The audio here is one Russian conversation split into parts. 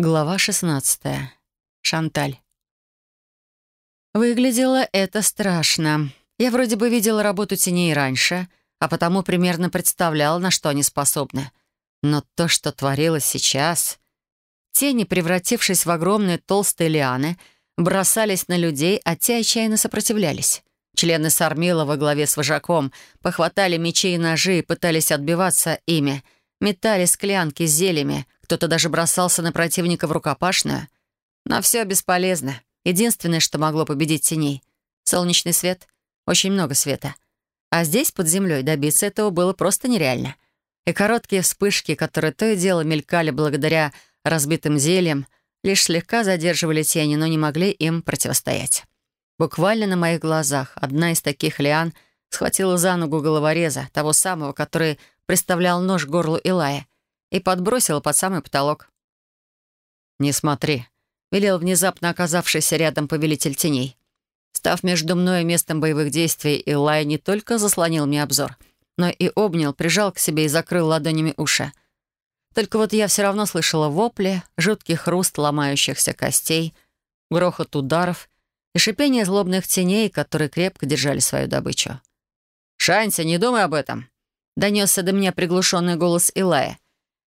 Глава 16. Шанталь. Выглядело это страшно. Я вроде бы видела работу теней раньше, а потому примерно представляла, на что они способны. Но то, что творилось сейчас... Тени, превратившись в огромные толстые лианы, бросались на людей, а те отчаянно сопротивлялись. Члены Сармила во главе с вожаком похватали мечи и ножи и пытались отбиваться ими, метали склянки с зельями — кто-то даже бросался на противника в рукопашную. Но все бесполезно. Единственное, что могло победить теней — солнечный свет. Очень много света. А здесь, под землей, добиться этого было просто нереально. И короткие вспышки, которые то и дело мелькали благодаря разбитым зельям, лишь слегка задерживали тени, но не могли им противостоять. Буквально на моих глазах одна из таких лиан схватила за ногу головореза, того самого, который представлял нож горлу Илая — и подбросила под самый потолок. «Не смотри», — велел внезапно оказавшийся рядом повелитель теней. Став между мной и местом боевых действий, Илай не только заслонил мне обзор, но и обнял, прижал к себе и закрыл ладонями уши. Только вот я все равно слышала вопли, жуткий хруст ломающихся костей, грохот ударов и шипение злобных теней, которые крепко держали свою добычу. «Шанси, не думай об этом!» — донесся до меня приглушенный голос Илая —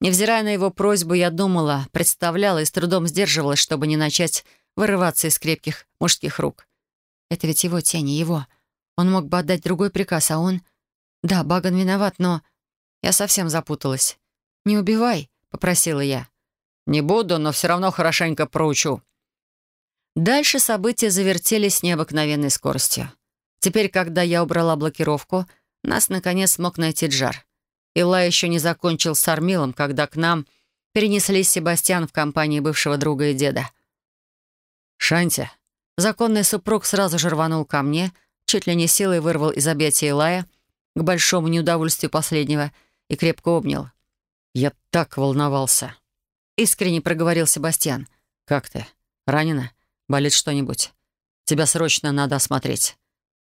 Невзирая на его просьбу, я думала, представляла и с трудом сдерживалась, чтобы не начать вырываться из крепких мужских рук. Это ведь его тени, его. Он мог бы отдать другой приказ, а он... Да, Баган виноват, но... Я совсем запуталась. «Не убивай», — попросила я. «Не буду, но все равно хорошенько проучу». Дальше события завертелись с необыкновенной скоростью. Теперь, когда я убрала блокировку, нас, наконец, смог найти Джар. Илла еще не закончил с Армилом, когда к нам перенеслись Себастьян в компании бывшего друга и деда. «Шанти». Законный супруг сразу же рванул ко мне, чуть ли не силой вырвал из объятия Илая, к большому неудовольствию последнего, и крепко обнял. «Я так волновался!» Искренне проговорил Себастьян. «Как ты? Ранена? Болит что-нибудь? Тебя срочно надо осмотреть».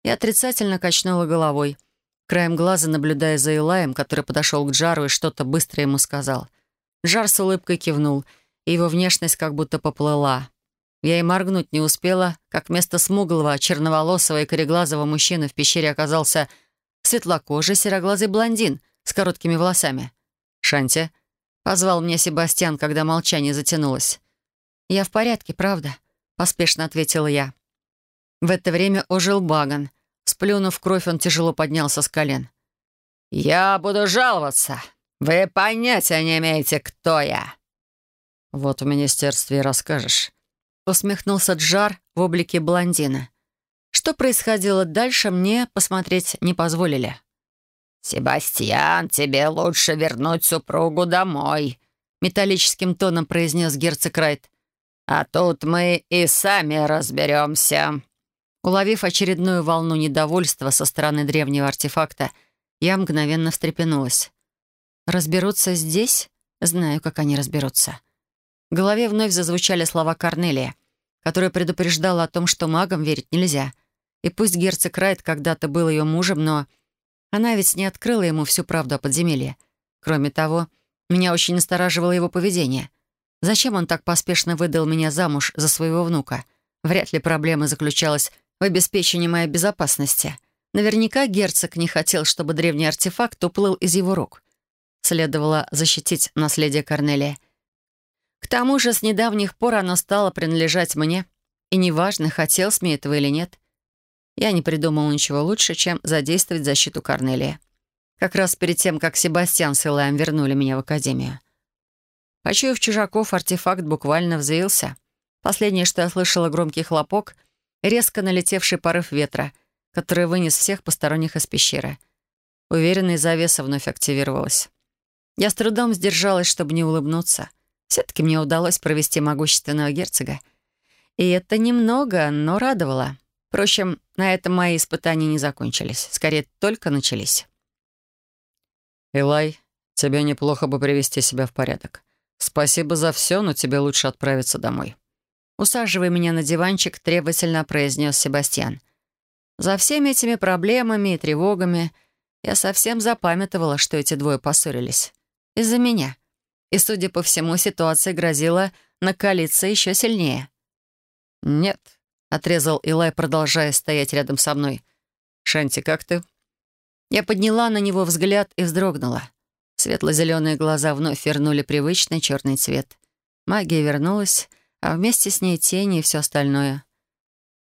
Я отрицательно качнула головой краем глаза наблюдая за Илаем, который подошел к Джару и что-то быстро ему сказал. Джар с улыбкой кивнул, и его внешность как будто поплыла. Я и моргнуть не успела, как вместо смуглого, черноволосого и кореглазого мужчины в пещере оказался светлокожий сероглазый блондин с короткими волосами. «Шанти», — позвал меня Себастьян, когда молчание затянулось. «Я в порядке, правда?» — поспешно ответила я. В это время ожил Баган — Сплюнув кровь, он тяжело поднялся с колен. «Я буду жаловаться. Вы понятия не имеете, кто я». «Вот в министерстве и расскажешь», — усмехнулся Джар в облике блондина. Что происходило дальше, мне посмотреть не позволили. «Себастьян, тебе лучше вернуть супругу домой», — металлическим тоном произнес герцог Райт. «А тут мы и сами разберемся». Уловив очередную волну недовольства со стороны древнего артефакта, я мгновенно встрепенулась. «Разберутся здесь? Знаю, как они разберутся». В голове вновь зазвучали слова Корнелия, которая предупреждала о том, что магам верить нельзя. И пусть герцог Райт когда-то был ее мужем, но она ведь не открыла ему всю правду о подземелье. Кроме того, меня очень настораживало его поведение. Зачем он так поспешно выдал меня замуж за своего внука? Вряд ли проблема заключалась в обеспечении моей безопасности. Наверняка герцог не хотел, чтобы древний артефакт уплыл из его рук. Следовало защитить наследие Корнелия. К тому же с недавних пор оно стало принадлежать мне, и неважно, хотел с этого или нет. Я не придумал ничего лучше, чем задействовать защиту Корнелия. Как раз перед тем, как Себастьян с Илаем вернули меня в академию. Почуяв чужаков, артефакт буквально взвился. Последнее, что я слышала, громкий хлопок, резко налетевший порыв ветра, который вынес всех посторонних из пещеры. Уверенная завеса вновь активировалась. Я с трудом сдержалась, чтобы не улыбнуться. Все-таки мне удалось провести могущественного герцога. И это немного, но радовало. Впрочем, на этом мои испытания не закончились. Скорее, только начались. «Элай, тебе неплохо бы привести себя в порядок. Спасибо за все, но тебе лучше отправиться домой». Усаживая меня на диванчик, требовательно произнес Себастьян. За всеми этими проблемами и тревогами я совсем запамятовала, что эти двое поссорились. Из-за меня. И, судя по всему, ситуация грозила накалиться еще сильнее. «Нет», — отрезал Илай, продолжая стоять рядом со мной. «Шанти, как ты?» Я подняла на него взгляд и вздрогнула. Светло-зеленые глаза вновь вернули привычный черный цвет. Магия вернулась, а вместе с ней тени и все остальное.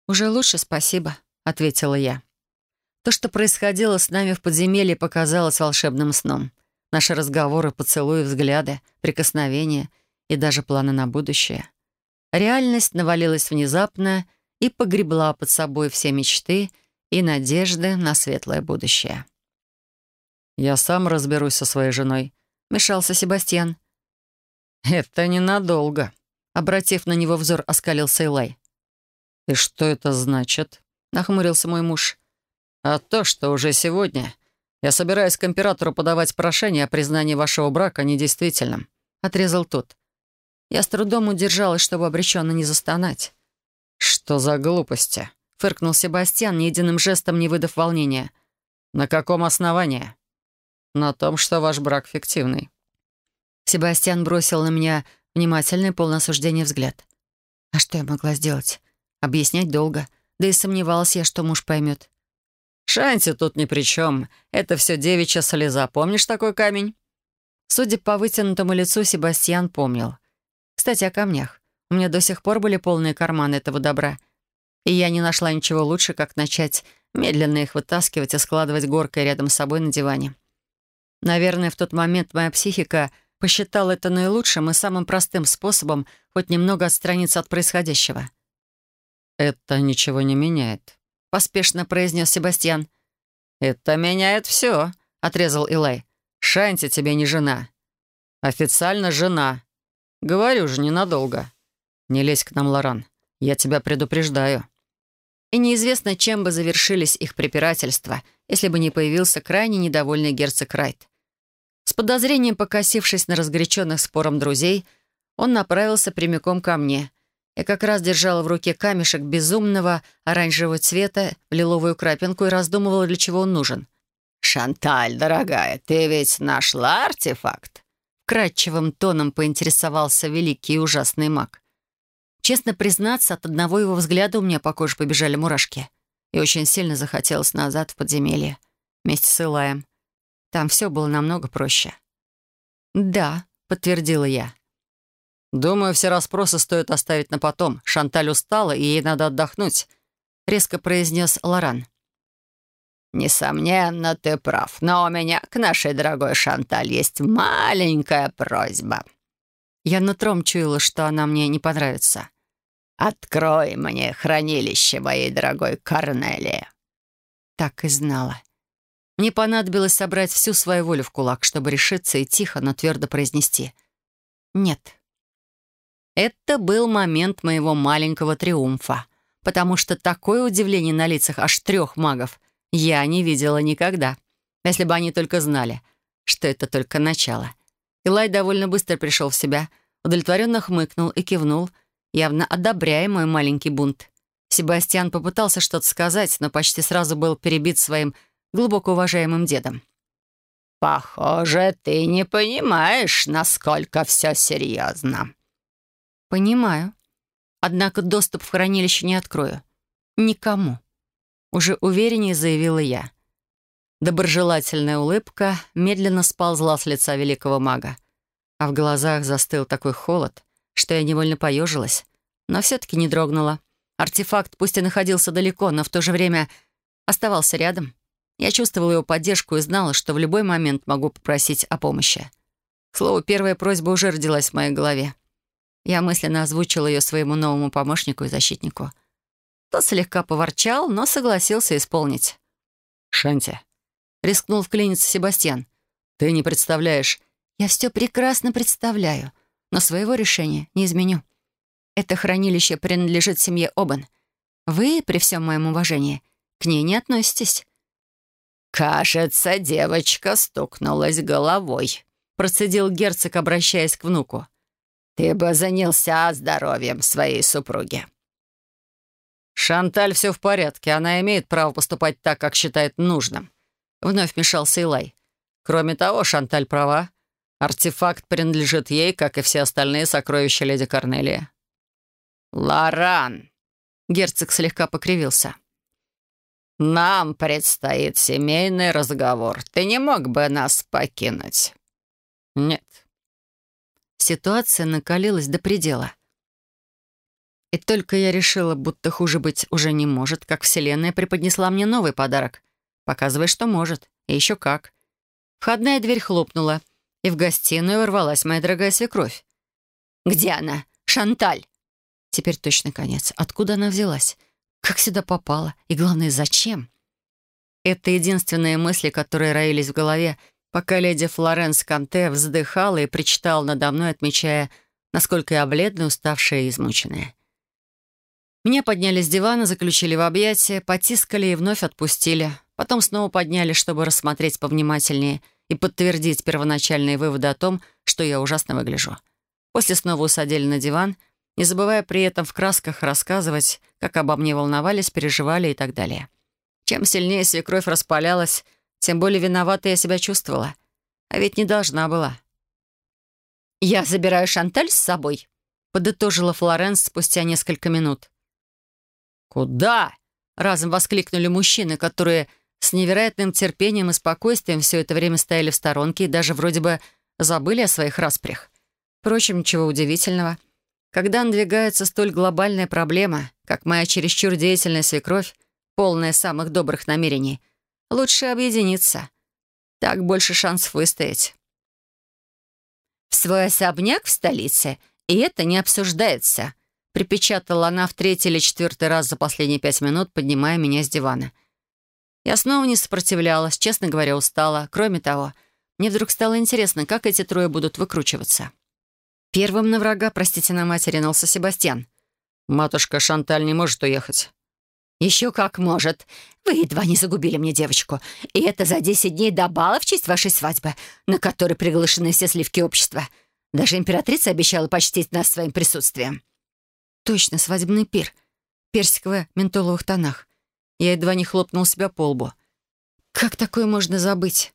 «Уже лучше, спасибо», — ответила я. То, что происходило с нами в подземелье, показалось волшебным сном. Наши разговоры, поцелуи, взгляды, прикосновения и даже планы на будущее. Реальность навалилась внезапно и погребла под собой все мечты и надежды на светлое будущее. «Я сам разберусь со своей женой», — мешался Себастьян. «Это ненадолго», — обратив на него взор, оскалился Илай. «И что это значит?» — нахмурился мой муж. «А то, что уже сегодня я собираюсь к императору подавать прошение о признании вашего брака недействительным», — отрезал тот. Я с трудом удержалась, чтобы обреченно не застонать. «Что за глупости?» — фыркнул Себастьян, ни единым жестом не выдав волнения. «На каком основании?» «На том, что ваш брак фиктивный». Себастьян бросил на меня внимательный, полный осуждения взгляд. А что я могла сделать? Объяснять долго. Да и сомневалась я, что муж поймет. «Шанти тут ни при чем. Это все девичья слеза. Помнишь такой камень?» Судя по вытянутому лицу, Себастьян помнил. Кстати, о камнях. У меня до сих пор были полные карманы этого добра. И я не нашла ничего лучше, как начать медленно их вытаскивать и складывать горкой рядом с собой на диване. Наверное, в тот момент моя психика посчитала это наилучшим и самым простым способом хоть немного отстраниться от происходящего. «Это ничего не меняет», — поспешно произнес Себастьян. «Это меняет все», — отрезал Илай. «Шанти тебе не жена. Официально жена. Говорю же, ненадолго. Не лезь к нам, Лоран. Я тебя предупреждаю». И неизвестно, чем бы завершились их препирательства, если бы не появился крайне недовольный герцог Райт. С подозрением покосившись на разгоряченных спором друзей, он направился прямиком ко мне — я как раз держала в руке камешек безумного оранжевого цвета лиловую крапинку и раздумывала, для чего он нужен. «Шанталь, дорогая, ты ведь нашла артефакт?» Кратчевым тоном поинтересовался великий и ужасный маг. Честно признаться, от одного его взгляда у меня по коже побежали мурашки. И очень сильно захотелось назад в подземелье, вместе с Илаем. Там все было намного проще. «Да», — подтвердила я. «Думаю, все расспросы стоит оставить на потом. Шанталь устала, и ей надо отдохнуть», — резко произнес Лоран. «Несомненно, ты прав, но у меня к нашей дорогой Шанталь есть маленькая просьба». Я нутром чуяла, что она мне не понравится. «Открой мне хранилище моей дорогой Корнелии». Так и знала. Мне понадобилось собрать всю свою волю в кулак, чтобы решиться и тихо, но твердо произнести «нет». Это был момент моего маленького триумфа, потому что такое удивление на лицах аж трех магов я не видела никогда, если бы они только знали, что это только начало. Илай довольно быстро пришел в себя, удовлетворенно хмыкнул и кивнул, явно одобряя мой маленький бунт. Себастьян попытался что-то сказать, но почти сразу был перебит своим глубоко уважаемым дедом. «Похоже, ты не понимаешь, насколько все серьезно», «Понимаю. Однако доступ в хранилище не открою. Никому». Уже увереннее заявила я. Доброжелательная улыбка медленно сползла с лица великого мага, а в глазах застыл такой холод, что я невольно поежилась, но все-таки не дрогнула. Артефакт пусть и находился далеко, но в то же время оставался рядом. Я чувствовала его поддержку и знала, что в любой момент могу попросить о помощи. К слову, первая просьба уже родилась в моей голове. Я мысленно озвучила ее своему новому помощнику и защитнику. Тот слегка поворчал, но согласился исполнить. «Шанти», — рискнул вклиниться Себастьян. «Ты не представляешь...» «Я все прекрасно представляю, но своего решения не изменю. Это хранилище принадлежит семье Обан. Вы, при всем моем уважении, к ней не относитесь». «Кажется, девочка стукнулась головой», — процедил герцог, обращаясь к внуку. Ты бы занялся здоровьем своей супруги». «Шанталь все в порядке. Она имеет право поступать так, как считает нужным», — вновь вмешался Илай. «Кроме того, Шанталь права. Артефакт принадлежит ей, как и все остальные сокровища леди Корнелия». «Лоран!» Герцог слегка покривился. «Нам предстоит семейный разговор. Ты не мог бы нас покинуть?» «Нет». Ситуация накалилась до предела. И только я решила, будто хуже быть уже не может, как Вселенная преподнесла мне новый подарок. Показывая, что может. И еще как. Входная дверь хлопнула, и в гостиную ворвалась моя дорогая свекровь. «Где она? Шанталь!» Теперь точно конец. Откуда она взялась? Как сюда попала? И главное, зачем? Это единственные мысли, которые роились в голове, пока леди Флоренс Канте вздыхала и причитала надо мной, отмечая, насколько я бледная, уставшая и измученная. Меня подняли с дивана, заключили в объятия, потискали и вновь отпустили. Потом снова подняли, чтобы рассмотреть повнимательнее и подтвердить первоначальные выводы о том, что я ужасно выгляжу. После снова усадили на диван — не забывая при этом в красках рассказывать, как обо мне волновались, переживали и так далее. Чем сильнее свекровь распалялась, тем более виновата я себя чувствовала. А ведь не должна была. «Я забираю Шанталь с собой», — подытожила Флоренс спустя несколько минут. «Куда?» — разом воскликнули мужчины, которые с невероятным терпением и спокойствием все это время стояли в сторонке и даже вроде бы забыли о своих распрях. Впрочем, ничего удивительного — когда надвигается столь глобальная проблема, как моя чересчур деятельная свекровь, полная самых добрых намерений, лучше объединиться. Так больше шансов выстоять. «В свой особняк в столице, и это не обсуждается», припечатала она в третий или четвертый раз за последние пять минут, поднимая меня с дивана. Я снова не сопротивлялась, честно говоря, устала. Кроме того, мне вдруг стало интересно, как эти трое будут выкручиваться. Первым на врага, простите на мать, ринулся Себастьян. «Матушка Шанталь не может уехать». «Еще как может. Вы едва не загубили мне девочку. И это за десять дней до бала в честь вашей свадьбы, на которой приглашены все сливки общества. Даже императрица обещала почтить нас своим присутствием». «Точно, свадебный пир. Персиково-ментоловых тонах. Я едва не хлопнул себя по лбу. Как такое можно забыть?»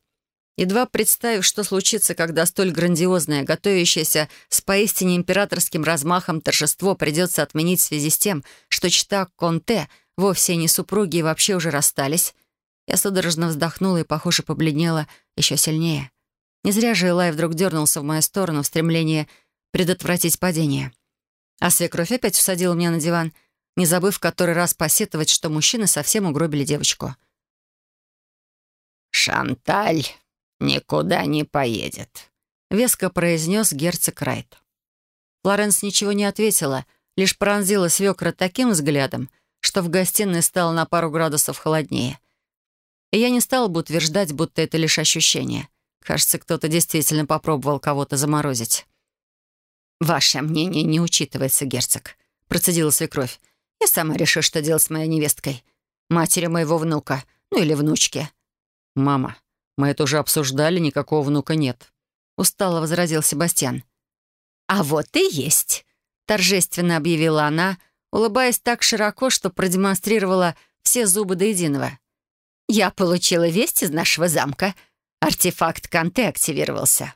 Едва представив, что случится, когда столь грандиозное, готовящееся с поистине императорским размахом торжество придется отменить в связи с тем, что чита Конте вовсе не супруги и вообще уже расстались, я судорожно вздохнула и, похоже, побледнела еще сильнее. Не зря же Элай вдруг дернулся в мою сторону в стремлении предотвратить падение. А свекровь опять усадила меня на диван, не забыв который раз посетовать, что мужчины совсем угробили девочку. «Шанталь!» «Никуда не поедет», — веско произнес герцог Райт. Флоренс ничего не ответила, лишь пронзила свекра таким взглядом, что в гостиной стало на пару градусов холоднее. И я не стала бы утверждать, будто это лишь ощущение. Кажется, кто-то действительно попробовал кого-то заморозить. «Ваше мнение не учитывается, герцог», — процедила свекровь. «Я сама решу, что делать с моей невесткой. Матери моего внука, ну или внучки». «Мама, мы это уже обсуждали, никакого внука нет», — устало возразил Себастьян. «А вот и есть», — торжественно объявила она, улыбаясь так широко, что продемонстрировала все зубы до единого. «Я получила весть из нашего замка. Артефакт Канте активировался».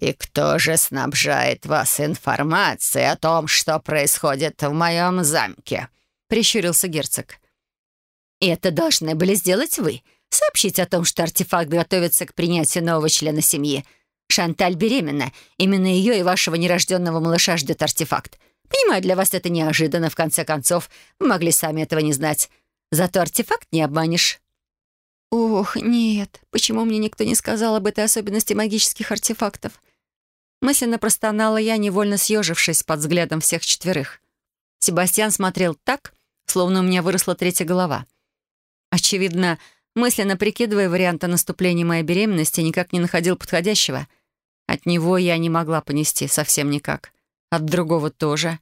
«И кто же снабжает вас информацией о том, что происходит в моем замке?» — прищурился герцог. «Это должны были сделать вы сообщить о том, что артефакт готовится к принятию нового члена семьи. Шанталь беременна. Именно ее и вашего нерожденного малыша ждет артефакт. Понимаю, для вас это неожиданно, в конце концов. Вы могли сами этого не знать. Зато артефакт не обманешь». «Ох, нет. Почему мне никто не сказал об этой особенности магических артефактов?» Мысленно простонала я, невольно съежившись под взглядом всех четверых. Себастьян смотрел так, словно у меня выросла третья голова. Очевидно, мысленно прикидывая варианты наступления моей беременности, никак не находил подходящего. От него я не могла понести совсем никак. От другого тоже.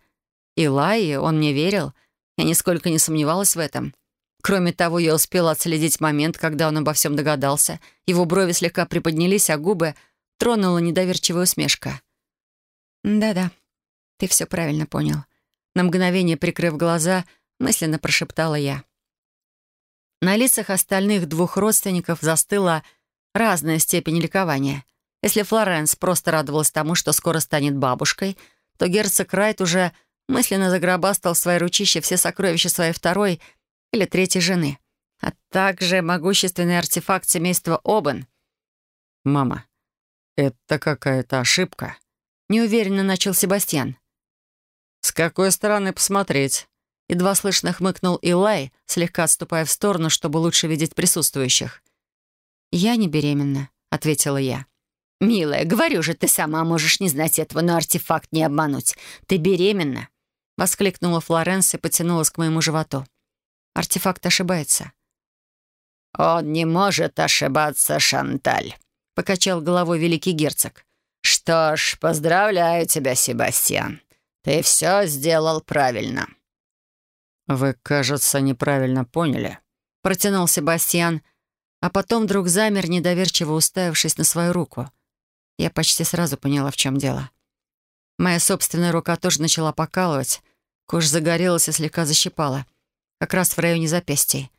И Лайи, он мне верил. Я нисколько не сомневалась в этом. Кроме того, я успела отследить момент, когда он обо всем догадался. Его брови слегка приподнялись, а губы тронула недоверчивая усмешка. «Да-да, ты все правильно понял». На мгновение, прикрыв глаза, мысленно прошептала я. На лицах остальных двух родственников застыла разная степень ликования. Если Флоренс просто радовалась тому, что скоро станет бабушкой, то герцог Райт уже мысленно загробастал в свои ручища все сокровища своей второй или третьей жены, а также могущественный артефакт семейства Обен. «Мама, это какая-то ошибка», — неуверенно начал Себастьян. «С какой стороны посмотреть?» Едва слышно хмыкнул Илай, слегка отступая в сторону, чтобы лучше видеть присутствующих. «Я не беременна», — ответила я. «Милая, говорю же, ты сама можешь не знать этого, но артефакт не обмануть. Ты беременна!» — воскликнула Флоренс и потянулась к моему животу. Артефакт ошибается. «Он не может ошибаться, Шанталь», — покачал головой великий герцог. «Что ж, поздравляю тебя, Себастьян. Ты все сделал правильно». «Вы, кажется, неправильно поняли», — протянул Себастьян, а потом вдруг замер, недоверчиво уставившись на свою руку — я почти сразу поняла, в чем дело. Моя собственная рука тоже начала покалывать. Кожа загорелась и слегка защипала. Как раз в районе запястья.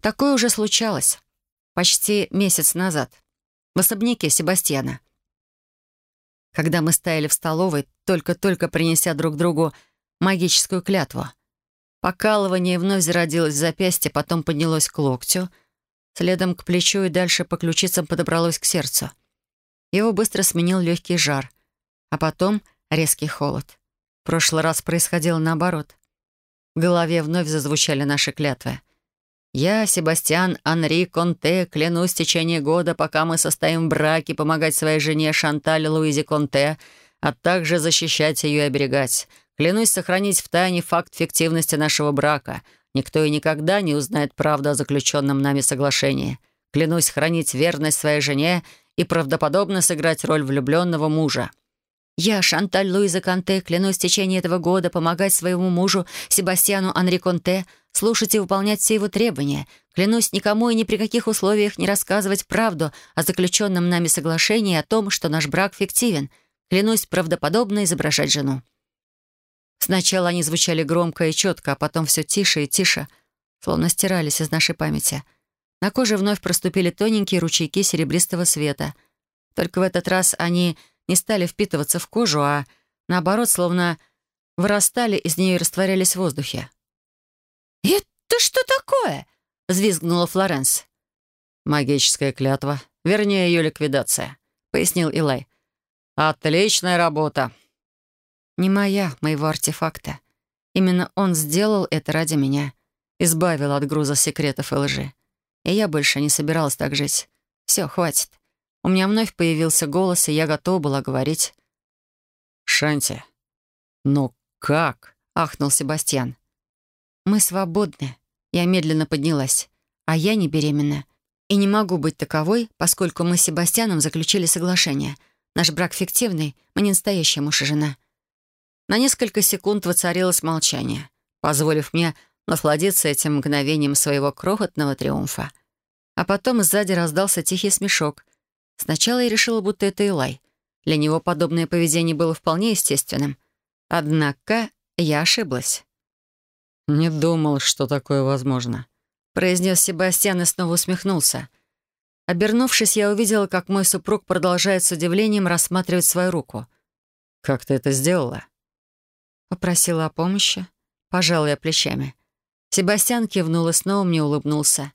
Такое уже случалось. Почти месяц назад. В особняке Себастьяна. Когда мы стояли в столовой, только-только принеся друг другу магическую клятву. Покалывание вновь зародилось в запястье, потом поднялось к локтю, следом к плечу и дальше по ключицам подобралось к сердцу. Его быстро сменил легкий жар, а потом резкий холод. В прошлый раз происходило наоборот. В голове вновь зазвучали наши клятвы. «Я, Себастьян Анри Конте, клянусь в течение года, пока мы состоим в браке, помогать своей жене Шанталь Луизе Конте, а также защищать ее и оберегать. Клянусь сохранить в тайне факт фиктивности нашего брака. Никто и никогда не узнает правду о заключенном нами соглашении. Клянусь хранить верность своей жене и правдоподобно сыграть роль влюбленного мужа. Я, Шанталь Луиза Конте, клянусь в течение этого года помогать своему мужу Себастьяну Анри Конте, слушать и выполнять все его требования. Клянусь никому и ни при каких условиях не рассказывать правду о заключенном нами соглашении о том, что наш брак фиктивен. Клянусь правдоподобно изображать жену. Сначала они звучали громко и четко, а потом все тише и тише, словно стирались из нашей памяти — на коже вновь проступили тоненькие ручейки серебристого света. Только в этот раз они не стали впитываться в кожу, а наоборот, словно вырастали из нее и растворялись в воздухе. «Это что такое?» — взвизгнула Флоренс. «Магическая клятва, вернее, ее ликвидация», — пояснил Илай. «Отличная работа». «Не моя, моего артефакта. Именно он сделал это ради меня. Избавил от груза секретов и лжи. И я больше не собиралась так жить. Все, хватит. У меня вновь появился голос, и я готова была говорить. «Шанти, но как?» — ахнул Себастьян. «Мы свободны». Я медленно поднялась. А я не беременна. И не могу быть таковой, поскольку мы с Себастьяном заключили соглашение. Наш брак фиктивный, мы не настоящая муж и жена. На несколько секунд воцарилось молчание, позволив мне насладиться этим мгновением своего крохотного триумфа. А потом сзади раздался тихий смешок. Сначала я решила, будто это Илай. Для него подобное поведение было вполне естественным. Однако я ошиблась. «Не думал, что такое возможно», — произнес Себастьян и снова усмехнулся. Обернувшись, я увидела, как мой супруг продолжает с удивлением рассматривать свою руку. «Как ты это сделала?» Попросила о помощи. Пожала я плечами. Себастьян кивнул и снова мне улыбнулся.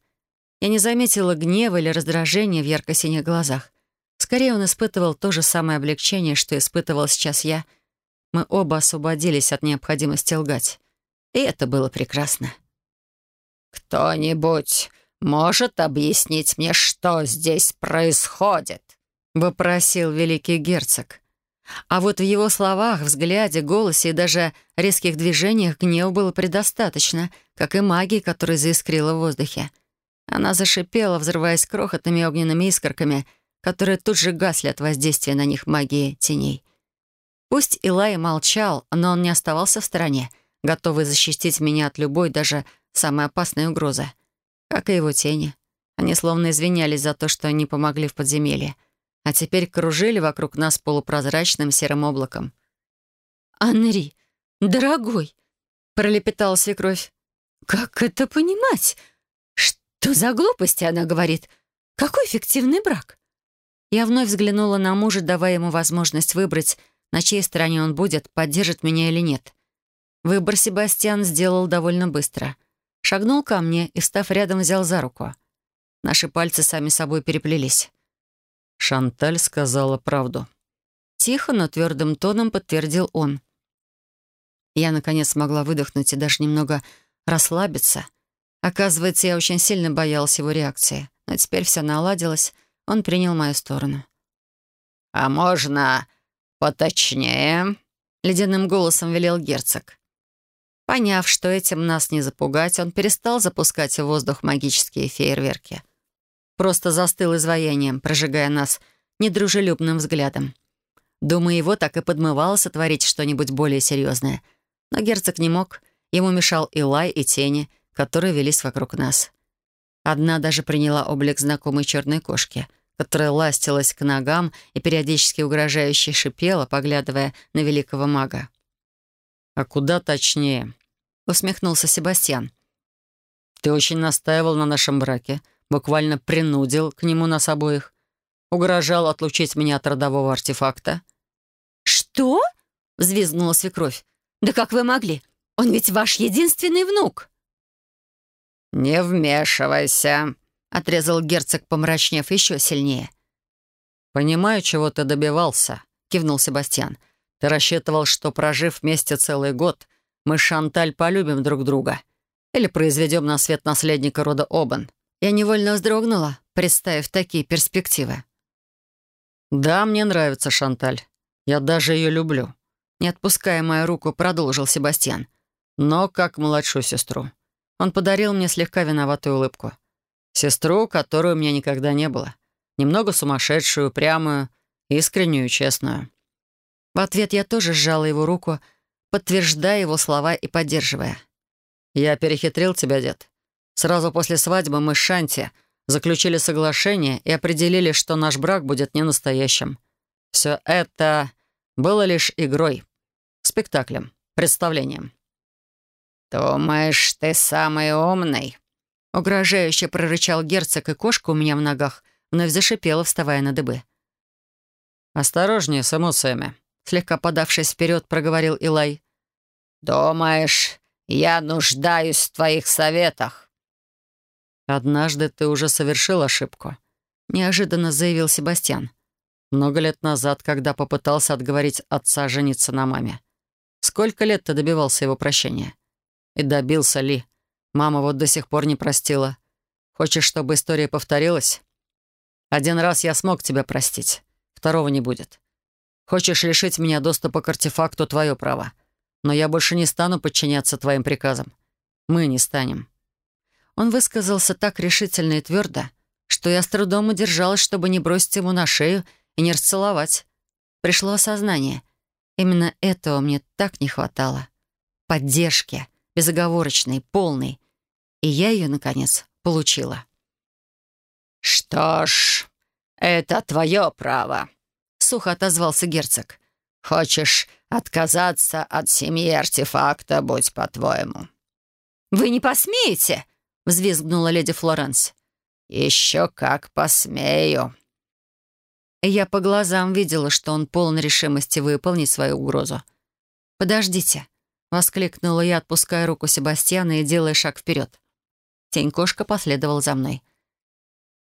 Я не заметила гнева или раздражения в ярко-синих глазах. Скорее, он испытывал то же самое облегчение, что испытывал сейчас я. Мы оба освободились от необходимости лгать. И это было прекрасно. «Кто-нибудь может объяснить мне, что здесь происходит?» — вопросил великий герцог. А вот в его словах, взгляде, голосе и даже резких движениях гнева было предостаточно, как и магии, которая заискрила в воздухе. Она зашипела, взрываясь крохотными огненными искорками, которые тут же гасли от воздействия на них магии теней. Пусть Илай молчал, но он не оставался в стороне, готовый защитить меня от любой, даже самой опасной угрозы. Как и его тени. Они словно извинялись за то, что не помогли в подземелье а теперь кружили вокруг нас полупрозрачным серым облаком. «Анри, дорогой!» — пролепетала свекровь. «Как это понимать? Что за глупости она говорит? Какой фиктивный брак?» Я вновь взглянула на мужа, давая ему возможность выбрать, на чьей стороне он будет, поддержит меня или нет. Выбор Себастьян сделал довольно быстро. Шагнул ко мне и, встав рядом, взял за руку. Наши пальцы сами собой переплелись. Шанталь сказала правду. Тихо, но твердым тоном подтвердил он. Я, наконец, смогла выдохнуть и даже немного расслабиться. Оказывается, я очень сильно боялась его реакции. Но теперь все наладилось. Он принял мою сторону. «А можно поточнее?» — ледяным голосом велел герцог. Поняв, что этим нас не запугать, он перестал запускать в воздух магические фейерверки. Просто застыл изваянием, прожигая нас недружелюбным взглядом. Думаю, его так и подмывало сотворить что-нибудь более серьезное. Но герцог не мог. Ему мешал и лай, и тени, которые велись вокруг нас. Одна даже приняла облик знакомой черной кошки, которая ластилась к ногам и периодически угрожающе шипела, поглядывая на великого мага. «А куда точнее?» — усмехнулся Себастьян. «Ты очень настаивал на нашем браке, буквально принудил к нему нас обоих, угрожал отлучить меня от родового артефакта». «Что?» — взвизгнула свекровь. «Да как вы могли? Он ведь ваш единственный внук!» «Не вмешивайся», — отрезал герцог, помрачнев еще сильнее. «Понимаю, чего ты добивался», — кивнул Себастьян. «Ты рассчитывал, что, прожив вместе целый год, мы с Шанталь полюбим друг друга или произведем на свет наследника рода Обан». Я невольно вздрогнула, представив такие перспективы. «Да, мне нравится Шанталь. Я даже ее люблю», — не отпуская мою руку, продолжил Себастьян. «Но как младшую сестру. Он подарил мне слегка виноватую улыбку. Сестру, которой у меня никогда не было. Немного сумасшедшую, прямую, искреннюю, честную. В ответ я тоже сжала его руку, подтверждая его слова и поддерживая. «Я перехитрил тебя, дед. Сразу после свадьбы мы с Шанти заключили соглашение и определили, что наш брак будет не настоящим. Все это было лишь игрой, спектаклем, представлением. «Думаешь, ты самый умный?» Угрожающе прорычал герцог, и кошка у меня в ногах вновь зашипела, вставая на дыбы. «Осторожнее с эмоциями», — слегка подавшись вперед, проговорил Илай. «Думаешь, я нуждаюсь в твоих советах?» «Однажды ты уже совершил ошибку», — неожиданно заявил Себастьян. «Много лет назад, когда попытался отговорить отца жениться на маме. Сколько лет ты добивался его прощения?» И добился ли? Мама вот до сих пор не простила. Хочешь, чтобы история повторилась? Один раз я смог тебя простить. Второго не будет. Хочешь лишить меня доступа к артефакту — твое право. Но я больше не стану подчиняться твоим приказам. Мы не станем». Он высказался так решительно и твердо, что я с трудом удержалась, чтобы не бросить ему на шею и не расцеловать. Пришло осознание. Именно этого мне так не хватало. Поддержки безоговорочной, полной. И я ее, наконец, получила. «Что ж, это твое право», — сухо отозвался герцог. «Хочешь отказаться от семьи артефакта, будь по-твоему». «Вы не посмеете?» — взвизгнула леди Флоренс. «Еще как посмею». Я по глазам видела, что он полон решимости выполнить свою угрозу. «Подождите», Воскликнула я, отпуская руку Себастьяна и делая шаг вперед. Тень-кошка последовал за мной.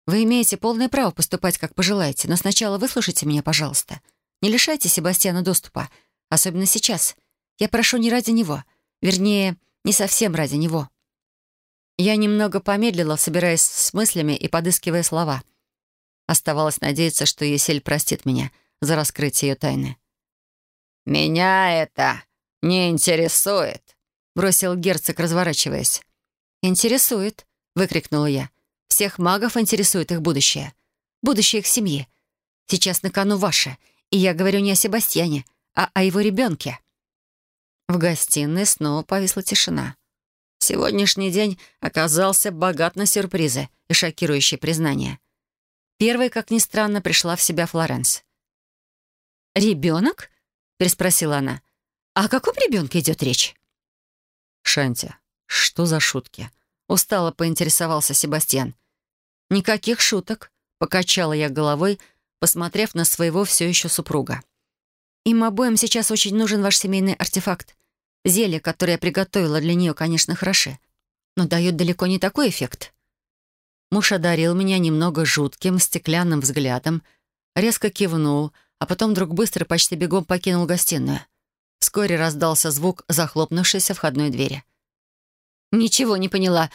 «Вы имеете полное право поступать, как пожелаете, но сначала выслушайте меня, пожалуйста. Не лишайте Себастьяна доступа, особенно сейчас. Я прошу не ради него. Вернее, не совсем ради него». Я немного помедлила, собираясь с мыслями и подыскивая слова. Оставалось надеяться, что Есель простит меня за раскрытие ее тайны. «Меня это «Не интересует», — бросил герцог, разворачиваясь. «Интересует», — выкрикнула я. «Всех магов интересует их будущее. Будущее их семьи. Сейчас на кону ваше. И я говорю не о Себастьяне, а о его ребенке». В гостиной снова повисла тишина. Сегодняшний день оказался богат на сюрпризы и шокирующие признания. Первой, как ни странно, пришла в себя Флоренс. «Ребенок?» — переспросила она. О каком ребенке идет речь? Шанти, что за шутки? Устало поинтересовался Себастьян. Никаких шуток. Покачала я головой, посмотрев на своего все еще супруга. «Им обоим сейчас очень нужен ваш семейный артефакт. Зелье, которое я приготовила для нее, конечно, хороши, но дает далеко не такой эффект». Муж одарил меня немного жутким, стеклянным взглядом, резко кивнул, а потом вдруг быстро, почти бегом покинул гостиную. Вскоре раздался звук захлопнувшейся входной двери. «Ничего не поняла.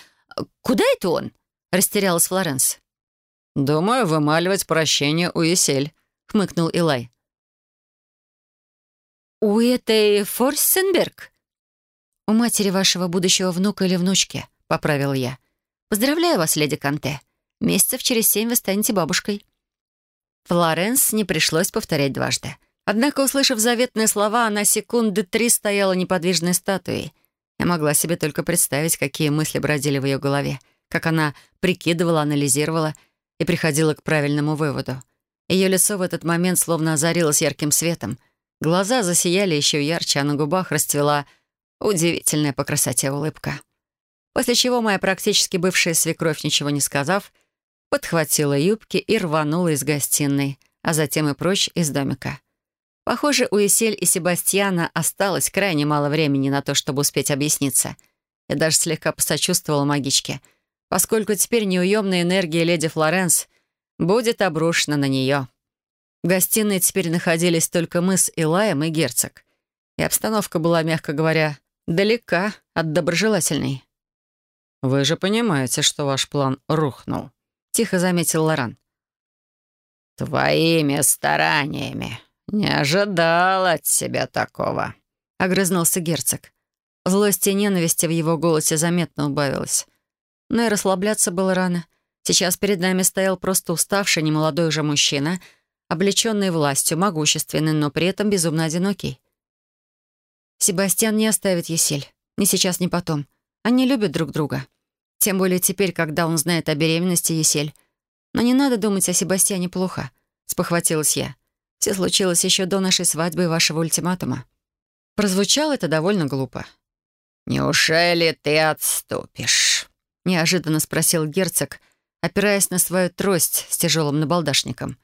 Куда это он?» — растерялась Флоренс. «Думаю, вымаливать прощение у Есель», — хмыкнул Илай. «У этой Форсенберг?» «У матери вашего будущего внука или внучки», — поправил я. «Поздравляю вас, леди Канте. Месяцев через семь вы станете бабушкой». Флоренс не пришлось повторять дважды. Однако, услышав заветные слова, она секунды три стояла неподвижной статуей. Я могла себе только представить, какие мысли бродили в ее голове, как она прикидывала, анализировала и приходила к правильному выводу. Ее лицо в этот момент словно озарилось ярким светом. Глаза засияли еще ярче, а на губах расцвела удивительная по красоте улыбка. После чего моя практически бывшая свекровь, ничего не сказав, подхватила юбки и рванула из гостиной, а затем и прочь из домика. Похоже, у Исель и Себастьяна осталось крайне мало времени на то, чтобы успеть объясниться. Я даже слегка посочувствовала магичке, поскольку теперь неуемная энергия леди Флоренс будет обрушена на нее. В гостиной теперь находились только мы с Илаем и герцог. И обстановка была, мягко говоря, далека от доброжелательной. «Вы же понимаете, что ваш план рухнул», — тихо заметил Лоран. «Твоими стараниями», «Не ожидал от себя такого», — огрызнулся герцог. Злость и ненависти в его голосе заметно убавилось. Но и расслабляться было рано. Сейчас перед нами стоял просто уставший немолодой уже мужчина, облеченный властью, могущественный, но при этом безумно одинокий. Себастьян не оставит Есель. Ни сейчас, ни потом. Они любят друг друга. Тем более теперь, когда он знает о беременности Есель. Но не надо думать о Себастьяне плохо, — спохватилась я. Все случилось еще до нашей свадьбы и вашего ультиматума. Прозвучало это довольно глупо. «Неужели ты отступишь?» — неожиданно спросил герцог, опираясь на свою трость с тяжелым набалдашником.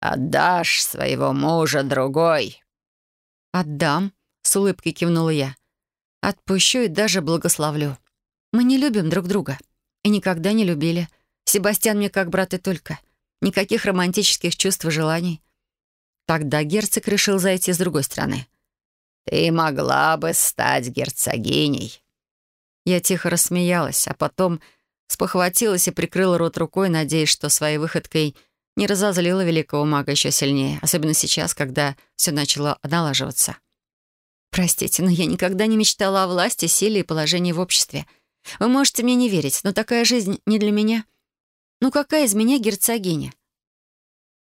«Отдашь своего мужа другой?» «Отдам», — с улыбкой кивнула я. «Отпущу и даже благословлю. Мы не любим друг друга. И никогда не любили. Себастьян мне как брат и только. Никаких романтических чувств и желаний. Тогда герцог решил зайти с другой стороны. «Ты могла бы стать герцогиней». Я тихо рассмеялась, а потом спохватилась и прикрыла рот рукой, надеясь, что своей выходкой не разозлила великого мага еще сильнее, особенно сейчас, когда все начало налаживаться. «Простите, но я никогда не мечтала о власти, силе и положении в обществе. Вы можете мне не верить, но такая жизнь не для меня. Ну какая из меня герцогиня?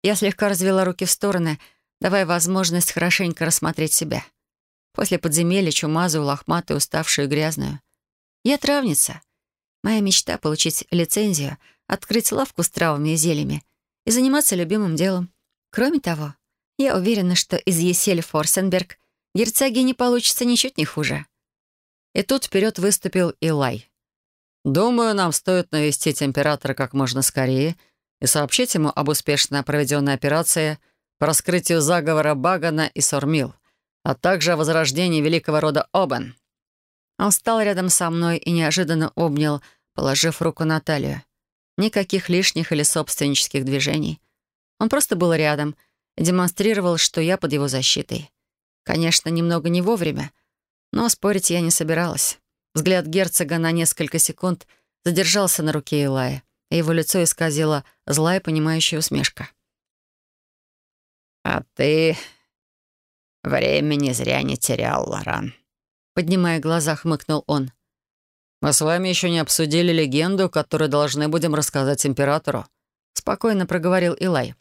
Я слегка развела руки в стороны, давая возможность хорошенько рассмотреть себя. После подземелья чумазую, лохматую, уставшую и грязную. Я травница. Моя мечта — получить лицензию, открыть лавку с травами и зельями и заниматься любимым делом. Кроме того, я уверена, что из Есель Форсенберг герцогини получится ничуть не хуже. И тут вперед выступил Илай. «Думаю, нам стоит навестить императора как можно скорее», и сообщить ему об успешно проведенной операции по раскрытию заговора Багана и Сормил, а также о возрождении великого рода Обен. Он встал рядом со мной и неожиданно обнял, положив руку на талию. Никаких лишних или собственнических движений. Он просто был рядом и демонстрировал, что я под его защитой. Конечно, немного не вовремя, но спорить я не собиралась. Взгляд герцога на несколько секунд задержался на руке Илая и его лицо исказило злая понимающая усмешка. «А ты времени зря не терял, Лоран», — поднимая глаза, хмыкнул он. «Мы с вами еще не обсудили легенду, которую должны будем рассказать императору», — спокойно проговорил Илай.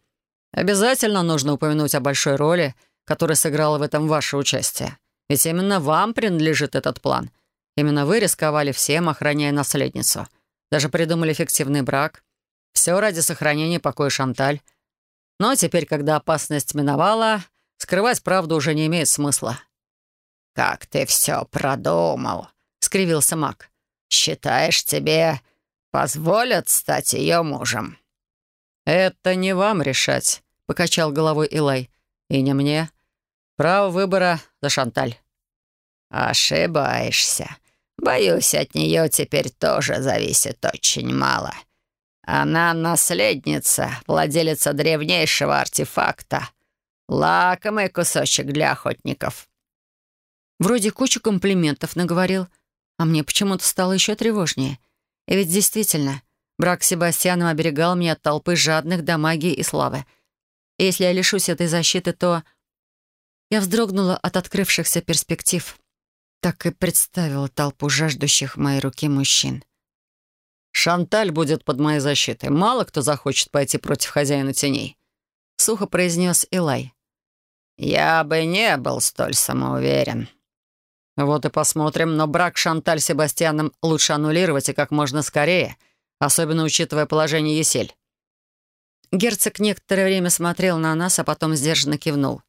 «Обязательно нужно упомянуть о большой роли, которую сыграло в этом ваше участие. Ведь именно вам принадлежит этот план. Именно вы рисковали всем, охраняя наследницу». Даже придумали фиктивный брак. Все ради сохранения покоя Шанталь. Но теперь, когда опасность миновала, скрывать правду уже не имеет смысла». «Как ты все продумал», — скривился маг. «Считаешь, тебе позволят стать ее мужем?» «Это не вам решать», — покачал головой Илай. «И не мне. Право выбора за Шанталь». «Ошибаешься. Боюсь, от нее теперь тоже зависит очень мало. Она наследница, владелица древнейшего артефакта. Лакомый кусочек для охотников». Вроде кучу комплиментов наговорил, а мне почему-то стало еще тревожнее. И ведь действительно, брак с Себастьяном оберегал меня от толпы жадных до магии и славы. Если я лишусь этой защиты, то... Я вздрогнула от открывшихся перспектив. Так и представила толпу жаждущих моей руки мужчин. «Шанталь будет под моей защитой. Мало кто захочет пойти против хозяина теней», — сухо произнес Илай. «Я бы не был столь самоуверен», «Вот и посмотрим, но брак Шанталь с Себастьяном лучше аннулировать и как можно скорее, особенно учитывая положение Есель». Герцог некоторое время смотрел на нас, а потом сдержанно кивнул.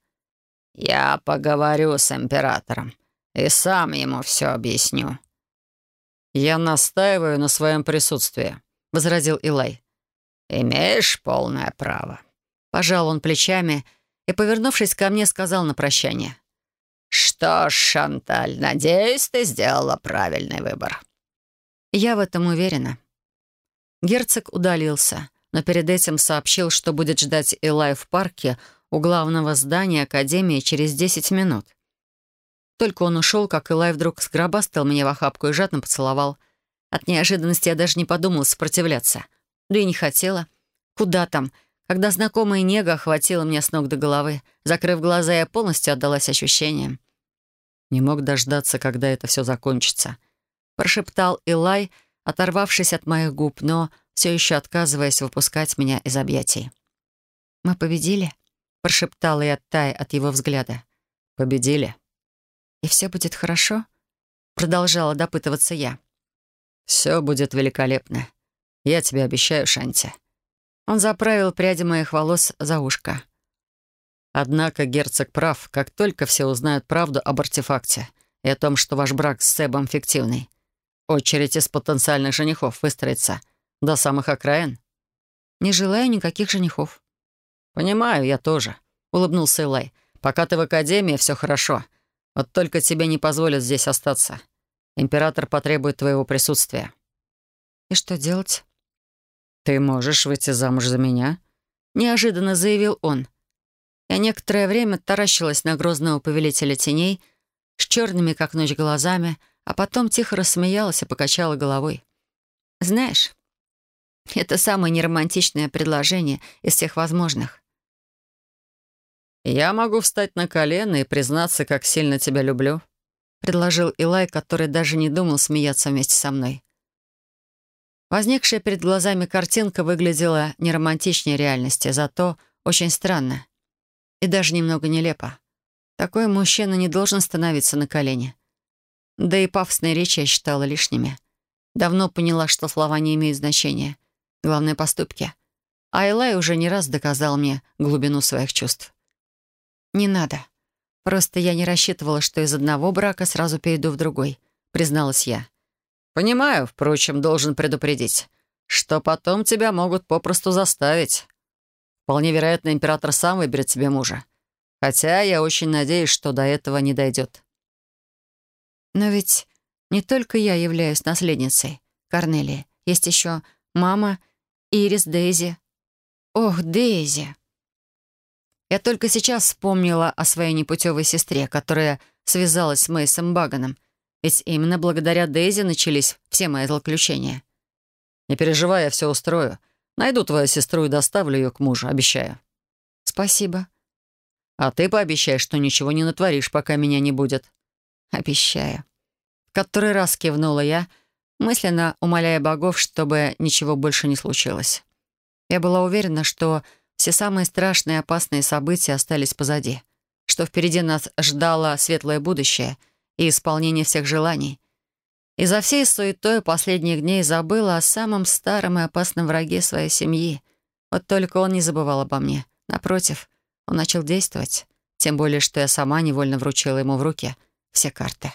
«Я поговорю с императором и сам ему все объясню». «Я настаиваю на своем присутствии», — возразил Илай. «Имеешь полное право». Пожал он плечами и, повернувшись ко мне, сказал на прощание. «Что ж, Шанталь, надеюсь, ты сделала правильный выбор». «Я в этом уверена». Герцог удалился, но перед этим сообщил, что будет ждать Элай в парке у главного здания Академии через 10 минут. Только он ушел, как Элай вдруг сгробастал меня в охапку и жадно поцеловал. От неожиданности я даже не подумала сопротивляться. Да и не хотела. Куда там? Когда знакомая нега охватила меня с ног до головы, закрыв глаза, я полностью отдалась ощущениям. Не мог дождаться, когда это все закончится. Прошептал Илай, оторвавшись от моих губ, но все еще отказываясь выпускать меня из объятий. «Мы победили?» — прошептала я, тая от его взгляда. «Победили». «И все будет хорошо?» — продолжала допытываться я. «Все будет великолепно. Я тебе обещаю, Шанти». Он заправил пряди моих волос за ушко. Однако герцог прав. Как только все узнают правду об артефакте и о том, что ваш брак с Себом фиктивный, очередь из потенциальных женихов выстроится до самых окраин. Не желаю никаких женихов. «Понимаю, я тоже», — улыбнулся Элай. «Пока ты в академии, все хорошо. Вот только тебе не позволят здесь остаться. Император потребует твоего присутствия». «И что делать?» «Ты можешь выйти замуж за меня?» — неожиданно заявил он. Я некоторое время таращилась на грозного повелителя теней с черными, как ночь, глазами, а потом тихо рассмеялась и покачала головой. «Знаешь, это самое неромантичное предложение из всех возможных». «Я могу встать на колено и признаться, как сильно тебя люблю», — предложил Илай, который даже не думал смеяться вместе со мной. Возникшая перед глазами картинка выглядела не романтичнее реальности, зато очень странно и даже немного нелепо. Такой мужчина не должен становиться на колени. Да и пафосные речи я считала лишними. Давно поняла, что слова не имеют значения. Главное — поступки. А Элай уже не раз доказал мне глубину своих чувств. «Не надо. Просто я не рассчитывала, что из одного брака сразу перейду в другой», — призналась я. «Понимаю, впрочем, должен предупредить, что потом тебя могут попросту заставить. Вполне вероятно, император сам выберет себе мужа. Хотя я очень надеюсь, что до этого не дойдет. Но ведь не только я являюсь наследницей Корнелии. Есть еще мама, Ирис, Дейзи. Ох, Дейзи! Я только сейчас вспомнила о своей непутевой сестре, которая связалась с Мейсом Баганом. Ведь именно благодаря Дейзи начались все мои злоключения. «Не переживай, я все устрою», Найду твою сестру и доставлю ее к мужу, обещаю». «Спасибо». «А ты пообещай, что ничего не натворишь, пока меня не будет». «Обещаю». В который раз кивнула я, мысленно умоляя богов, чтобы ничего больше не случилось. Я была уверена, что все самые страшные и опасные события остались позади, что впереди нас ждало светлое будущее и исполнение всех желаний, и за всей суетой последних дней забыла о самом старом и опасном враге своей семьи. Вот только он не забывал обо мне. Напротив, он начал действовать. Тем более, что я сама невольно вручила ему в руки все карты.